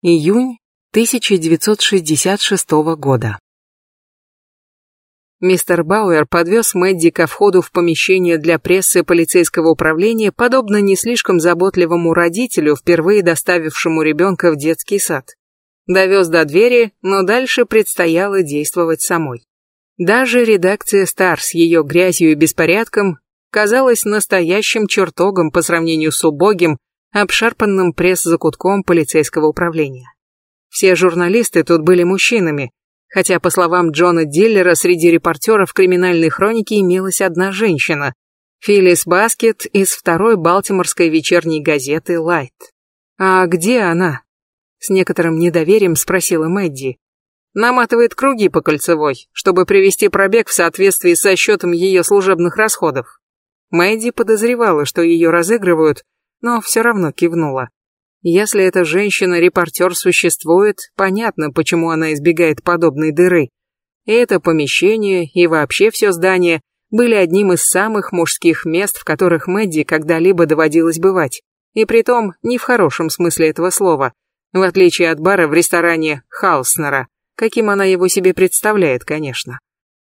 Июнь 1966 года. Мистер Бауэр подвез Мэдди ко входу в помещение для прессы полицейского управления, подобно не слишком заботливому родителю, впервые доставившему ребенка в детский сад. Довез до двери, но дальше предстояло действовать самой. Даже редакция «Стар» с ее грязью и беспорядком казалась настоящим чертогом по сравнению с убогим, обшарпанным пресс-закутком полицейского управления. Все журналисты тут были мужчинами, хотя, по словам Джона Диллера, среди репортеров криминальной хроники имелась одна женщина – Филлис Баскет из второй балтиморской вечерней газеты «Лайт». «А где она?» – с некоторым недоверием спросила Мэдди. «Наматывает круги по кольцевой, чтобы привести пробег в соответствии со счетом ее служебных расходов». Мэдди подозревала, что ее разыгрывают, но все равно кивнула. Если эта женщина-репортер существует, понятно, почему она избегает подобной дыры. И это помещение, и вообще все здание были одним из самых мужских мест, в которых Мэдди когда-либо доводилось бывать. И притом не в хорошем смысле этого слова, в отличие от бара в ресторане Халснера, каким она его себе представляет, конечно.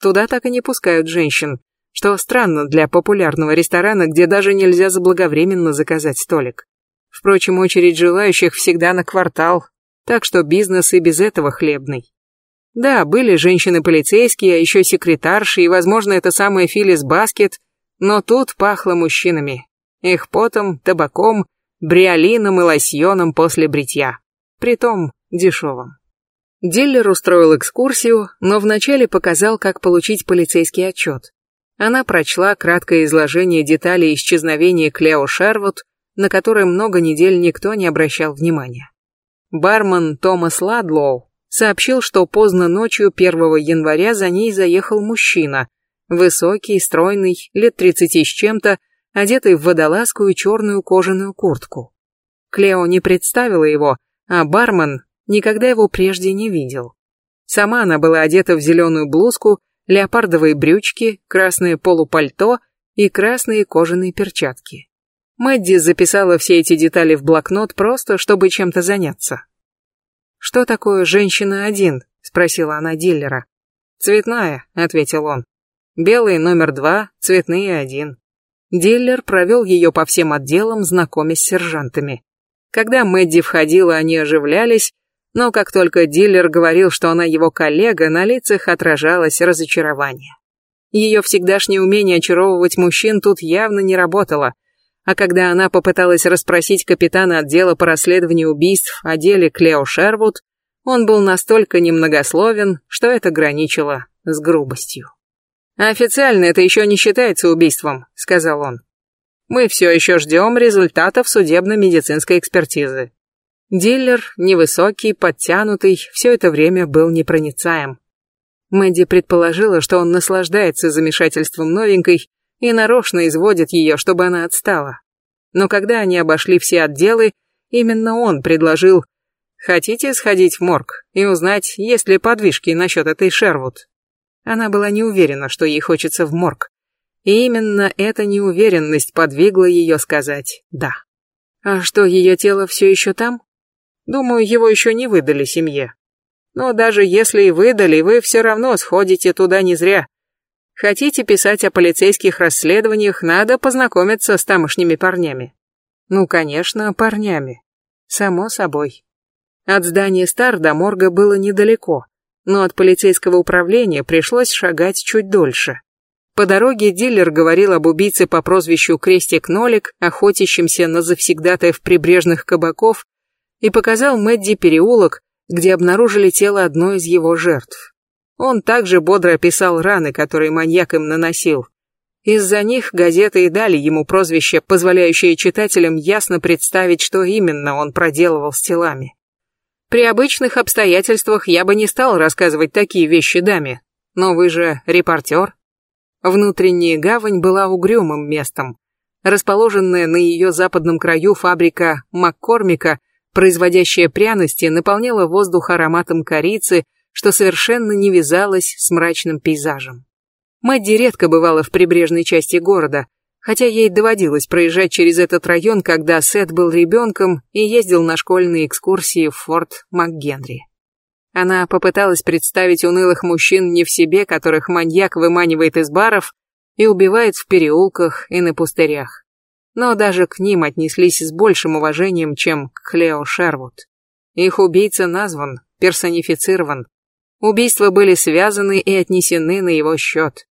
Туда так и не пускают женщин, что странно для популярного ресторана, где даже нельзя заблаговременно заказать столик. Впрочем, очередь желающих всегда на квартал, так что бизнес и без этого хлебный. Да, были женщины-полицейские, а еще секретарши, и, возможно, это самая Филлис Баскет, но тут пахло мужчинами. Их потом, табаком, бриолином и лосьоном после бритья. Притом дешевым. Диллер устроил экскурсию, но вначале показал, как получить полицейский отчет. Она прочла краткое изложение деталей исчезновения Клео Шервуд, на которое много недель никто не обращал внимания. Бармен Томас Ладлоу сообщил, что поздно ночью 1 января за ней заехал мужчина, высокий, стройный, лет 30 с чем-то, одетый в водолазку и черную кожаную куртку. Клео не представила его, а бармен никогда его прежде не видел. Сама она была одета в зеленую блузку, леопардовые брючки, красное полупальто и красные кожаные перчатки. Мэдди записала все эти детали в блокнот просто, чтобы чем-то заняться. «Что такое женщина-один?» — спросила она дилера. «Цветная», — ответил он. «Белый номер два, цветные один». Диллер провел ее по всем отделам, знакомясь с сержантами. Когда Мэдди входила, они оживлялись, но как только дилер говорил, что она его коллега, на лицах отражалось разочарование. Ее всегдашнее умение очаровывать мужчин тут явно не работало — а когда она попыталась расспросить капитана отдела по расследованию убийств о деле Клео Шервуд, он был настолько немногословен, что это граничило с грубостью. «Официально это еще не считается убийством», — сказал он. «Мы все еще ждем результатов судебно-медицинской экспертизы». Диллер, невысокий, подтянутый, все это время был непроницаем. Мэдди предположила, что он наслаждается замешательством новенькой и нарочно изводит ее, чтобы она отстала. Но когда они обошли все отделы, именно он предложил «Хотите сходить в морг и узнать, есть ли подвижки насчет этой Шервуд?» Она была не уверена, что ей хочется в морг. И именно эта неуверенность подвигла ее сказать «да». А что, ее тело все еще там? Думаю, его еще не выдали семье. Но даже если и выдали, вы все равно сходите туда не зря. Хотите писать о полицейских расследованиях, надо познакомиться с тамошними парнями. Ну, конечно, парнями. Само собой. От здания Стар до морга было недалеко, но от полицейского управления пришлось шагать чуть дольше. По дороге дилер говорил об убийце по прозвищу Крестик-Нолик, охотящемся на завсегдатаев прибрежных кабаков, и показал Мэдди переулок, где обнаружили тело одной из его жертв. Он также бодро описал раны, которые маньяк им наносил. Из-за них газеты и дали ему прозвище, позволяющее читателям ясно представить, что именно он проделывал с телами. При обычных обстоятельствах я бы не стал рассказывать такие вещи даме, но вы же репортер. Внутренняя гавань была угрюмым местом. Расположенная на ее западном краю фабрика Маккормика, производящая пряности, наполняла воздух ароматом корицы, что совершенно не вязалось с мрачным пейзажем. Мэдди редко бывала в прибрежной части города, хотя ей доводилось проезжать через этот район, когда Сет был ребенком и ездил на школьные экскурсии в Форт МакГенри. Она попыталась представить унылых мужчин не в себе, которых маньяк выманивает из баров и убивает в переулках и на пустырях. Но даже к ним отнеслись с большим уважением, чем к Клео Шервуд. Их убийца назван, персонифицирован. Убийства были связаны и отнесены на его счет.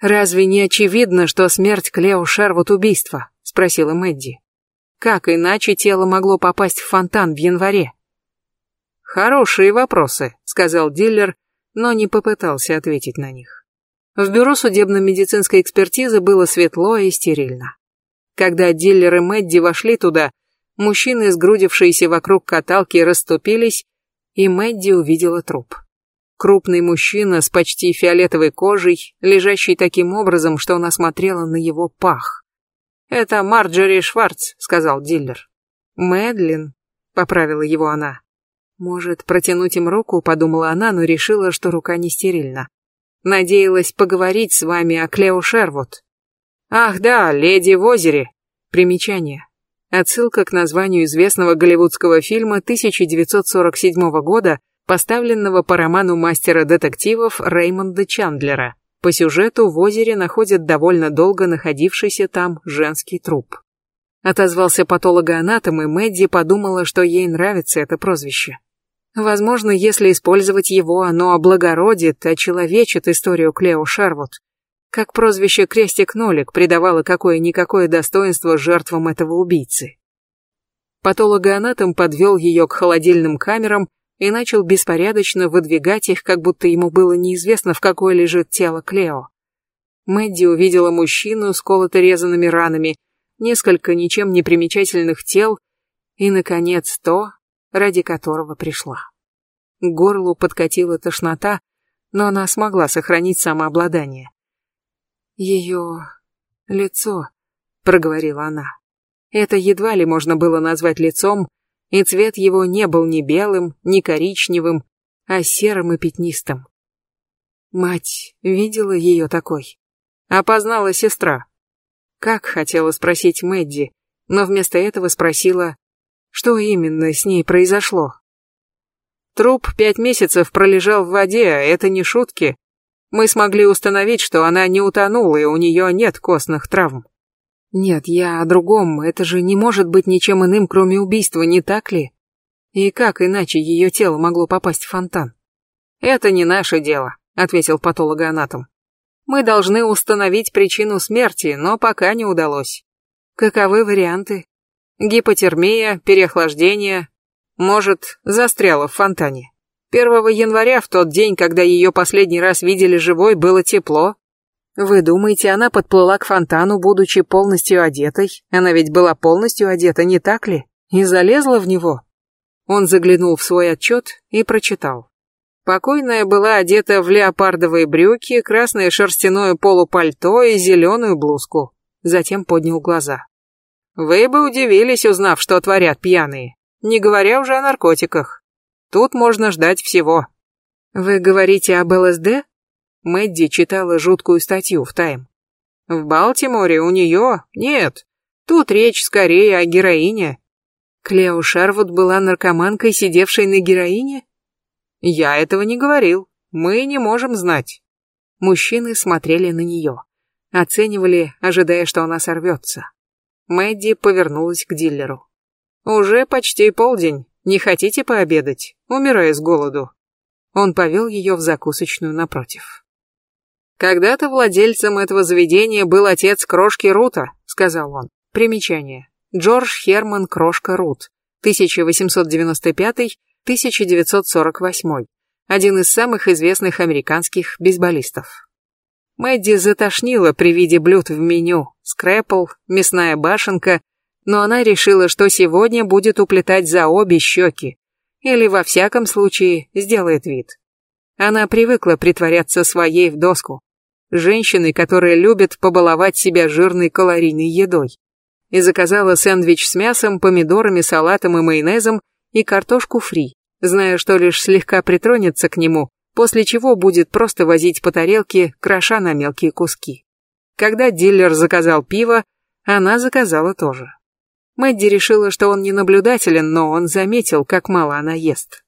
«Разве не очевидно, что смерть Клео Шервуд убийство?» – спросила Мэдди. «Как иначе тело могло попасть в фонтан в январе?» «Хорошие вопросы», — сказал дилер, но не попытался ответить на них. В бюро судебно-медицинской экспертизы было светло и стерильно. Когда дилер и Мэдди вошли туда, мужчины, сгрудившиеся вокруг каталки, расступились, и Мэдди увидела труп. Крупный мужчина с почти фиолетовой кожей, лежащий таким образом, что она смотрела на его пах. «Это Марджори Шварц», — сказал дилер. «Мэдлин», — поправила его она. Может, протянуть им руку, подумала она, но решила, что рука не стерильна. Надеялась поговорить с вами о Клео Шервуд. Ах да, леди в озере. Примечание. Отсылка к названию известного голливудского фильма 1947 года, поставленного по роману мастера детективов Реймонда Чандлера. По сюжету в озере находят довольно долго находившийся там женский труп. Отозвался патологоанатом, и Мэдди подумала, что ей нравится это прозвище. Возможно, если использовать его, оно облагородит, очеловечит историю Клео Шервуд. Как прозвище «Крестик-нолик» придавало какое-никакое достоинство жертвам этого убийцы. Патологоанатом подвел ее к холодильным камерам и начал беспорядочно выдвигать их, как будто ему было неизвестно, в какое лежит тело Клео. Мэдди увидела мужчину с колото-резанными ранами, несколько ничем не примечательных тел и, наконец, то, ради которого пришла. К горлу подкатила тошнота, но она смогла сохранить самообладание. «Ее лицо», — проговорила она. Это едва ли можно было назвать лицом, и цвет его не был ни белым, ни коричневым, а серым и пятнистым. Мать видела ее такой. Опознала сестра. Как хотела спросить Мэдди, но вместо этого спросила, что именно с ней произошло? Труп пять месяцев пролежал в воде, а это не шутки. Мы смогли установить, что она не утонула, и у нее нет костных травм. Нет, я о другом, это же не может быть ничем иным, кроме убийства, не так ли? И как иначе ее тело могло попасть в фонтан? Это не наше дело, ответил патологоанатом. Мы должны установить причину смерти, но пока не удалось. Каковы варианты? Гипотермия, переохлаждение. Может, застряла в фонтане. 1 января, в тот день, когда ее последний раз видели живой, было тепло. Вы думаете, она подплыла к фонтану, будучи полностью одетой? Она ведь была полностью одета, не так ли? И залезла в него? Он заглянул в свой отчет и прочитал. Покойная была одета в леопардовые брюки, красное шерстяное полупальто и зеленую блузку. Затем поднял глаза. Вы бы удивились, узнав, что творят пьяные, не говоря уже о наркотиках. Тут можно ждать всего. Вы говорите об ЛСД? Мэдди читала жуткую статью в Тайм. В Балтиморе у нее нет. Тут речь скорее о героине. Клео Шарвуд была наркоманкой, сидевшей на героине? Я этого не говорил. Мы не можем знать. Мужчины смотрели на нее, оценивали, ожидая, что она сорвется. Мэдди повернулась к дилеру. «Уже почти полдень. Не хотите пообедать? Умираю с голоду». Он повел ее в закусочную напротив. «Когда-то владельцем этого заведения был отец Крошки Рута», — сказал он. Примечание. Джордж Херман Крошка Рут, 1895-1948. Один из самых известных американских бейсболистов. Мэдди затошнила при виде блюд в меню. Скрэпл, мясная башенка, но она решила, что сегодня будет уплетать за обе щеки. Или, во всяком случае, сделает вид. Она привыкла притворяться своей в доску. Женщиной, которая любит побаловать себя жирной калорийной едой. И заказала сэндвич с мясом, помидорами, салатом и майонезом и картошку фри, зная, что лишь слегка притронется к нему, после чего будет просто возить по тарелке, кроша на мелкие куски. Когда дилер заказал пиво, Она заказала тоже. Мэдди решила, что он не наблюдателен, но он заметил, как мало она ест.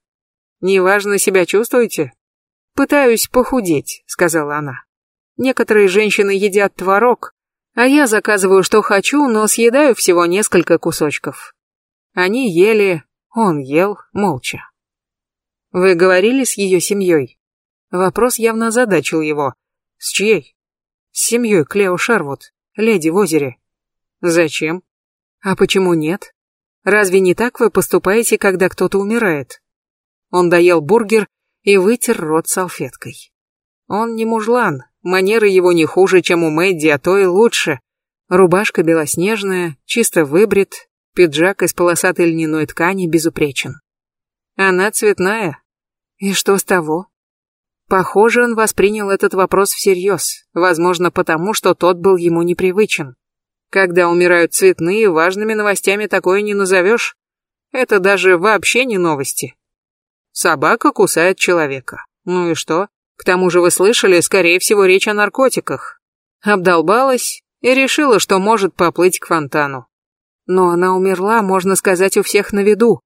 «Неважно себя чувствуете?» «Пытаюсь похудеть», — сказала она. «Некоторые женщины едят творог, а я заказываю, что хочу, но съедаю всего несколько кусочков». Они ели, он ел молча. «Вы говорили с ее семьей?» Вопрос явно озадачил его. «С чьей?» «С семьей Клео Шарвуд, леди в озере». «Зачем?» «А почему нет? Разве не так вы поступаете, когда кто-то умирает?» Он доел бургер и вытер рот салфеткой. Он не мужлан, манеры его не хуже, чем у Мэдди, а то и лучше. Рубашка белоснежная, чисто выбрит, пиджак из полосатой льняной ткани безупречен. Она цветная. И что с того? Похоже, он воспринял этот вопрос всерьез, возможно, потому, что тот был ему непривычен. Когда умирают цветные, важными новостями такое не назовешь. Это даже вообще не новости. Собака кусает человека. Ну и что? К тому же вы слышали, скорее всего, речь о наркотиках. Обдолбалась и решила, что может поплыть к фонтану. Но она умерла, можно сказать, у всех на виду.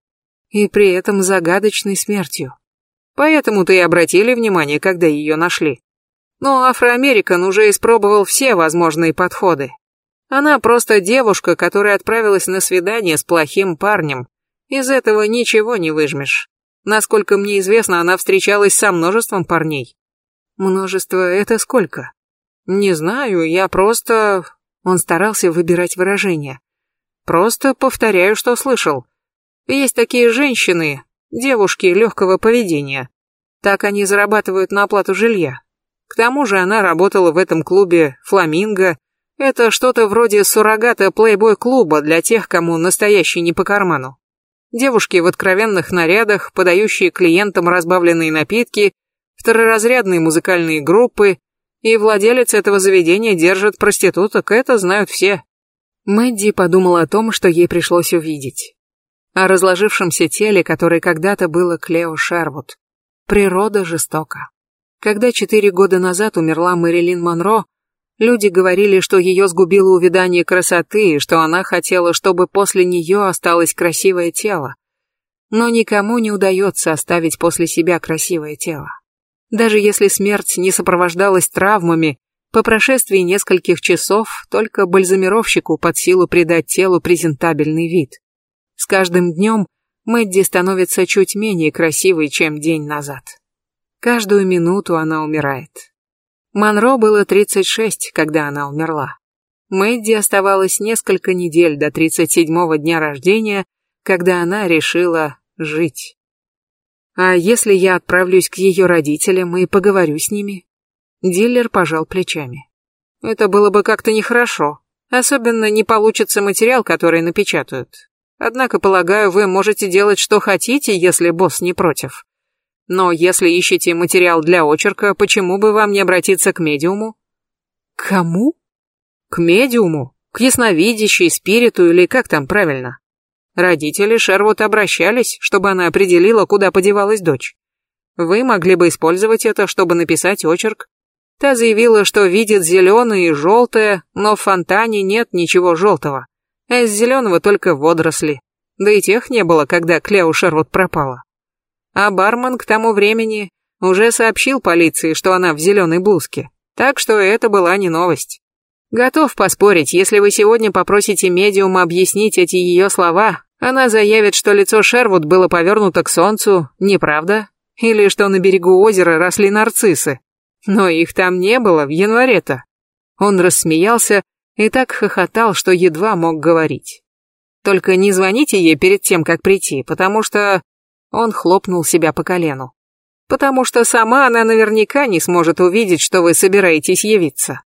И при этом загадочной смертью. Поэтому-то и обратили внимание, когда ее нашли. Но Афроамерикан уже испробовал все возможные подходы. Она просто девушка, которая отправилась на свидание с плохим парнем. Из этого ничего не выжмешь. Насколько мне известно, она встречалась со множеством парней. Множество — это сколько? Не знаю, я просто... Он старался выбирать выражения. Просто повторяю, что слышал. Есть такие женщины, девушки легкого поведения. Так они зарабатывают на оплату жилья. К тому же она работала в этом клубе «Фламинго». Это что-то вроде суррогата плейбой-клуба для тех, кому настоящий не по карману. Девушки в откровенных нарядах, подающие клиентам разбавленные напитки, второразрядные музыкальные группы, и владелец этого заведения держит проституток, это знают все. Мэдди подумала о том, что ей пришлось увидеть. О разложившемся теле, которое когда-то было Клео Шервуд. Природа жестока. Когда четыре года назад умерла Мэрилин Монро, Люди говорили, что ее сгубило увядание красоты, и что она хотела, чтобы после нее осталось красивое тело. Но никому не удается оставить после себя красивое тело. Даже если смерть не сопровождалась травмами, по прошествии нескольких часов только бальзамировщику под силу придать телу презентабельный вид. С каждым днем Мэдди становится чуть менее красивой, чем день назад. Каждую минуту она умирает. Монро было 36, когда она умерла. Мэдди оставалось несколько недель до 37-го дня рождения, когда она решила жить. А если я отправлюсь к ее родителям и поговорю с ними? Диллер пожал плечами. Это было бы как-то нехорошо. Особенно не получится материал, который напечатают. Однако, полагаю, вы можете делать, что хотите, если босс не против. Но если ищете материал для очерка, почему бы вам не обратиться к медиуму? К кому? К медиуму, к ясновидящей, спириту или как там правильно. Родители Шервуд обращались, чтобы она определила, куда подевалась дочь. Вы могли бы использовать это, чтобы написать очерк. Та заявила, что видит зеленое и желтое, но в фонтане нет ничего желтого. А из зеленого только водоросли. Да и тех не было, когда Клео Шервуд пропала а бармен к тому времени уже сообщил полиции, что она в зеленой блузке, так что это была не новость. Готов поспорить, если вы сегодня попросите медиума объяснить эти ее слова, она заявит, что лицо Шервуд было повернуто к солнцу, неправда? Или что на берегу озера росли нарциссы. Но их там не было в январе-то. Он рассмеялся и так хохотал, что едва мог говорить. Только не звоните ей перед тем, как прийти, потому что он хлопнул себя по колену. «Потому что сама она наверняка не сможет увидеть, что вы собираетесь явиться.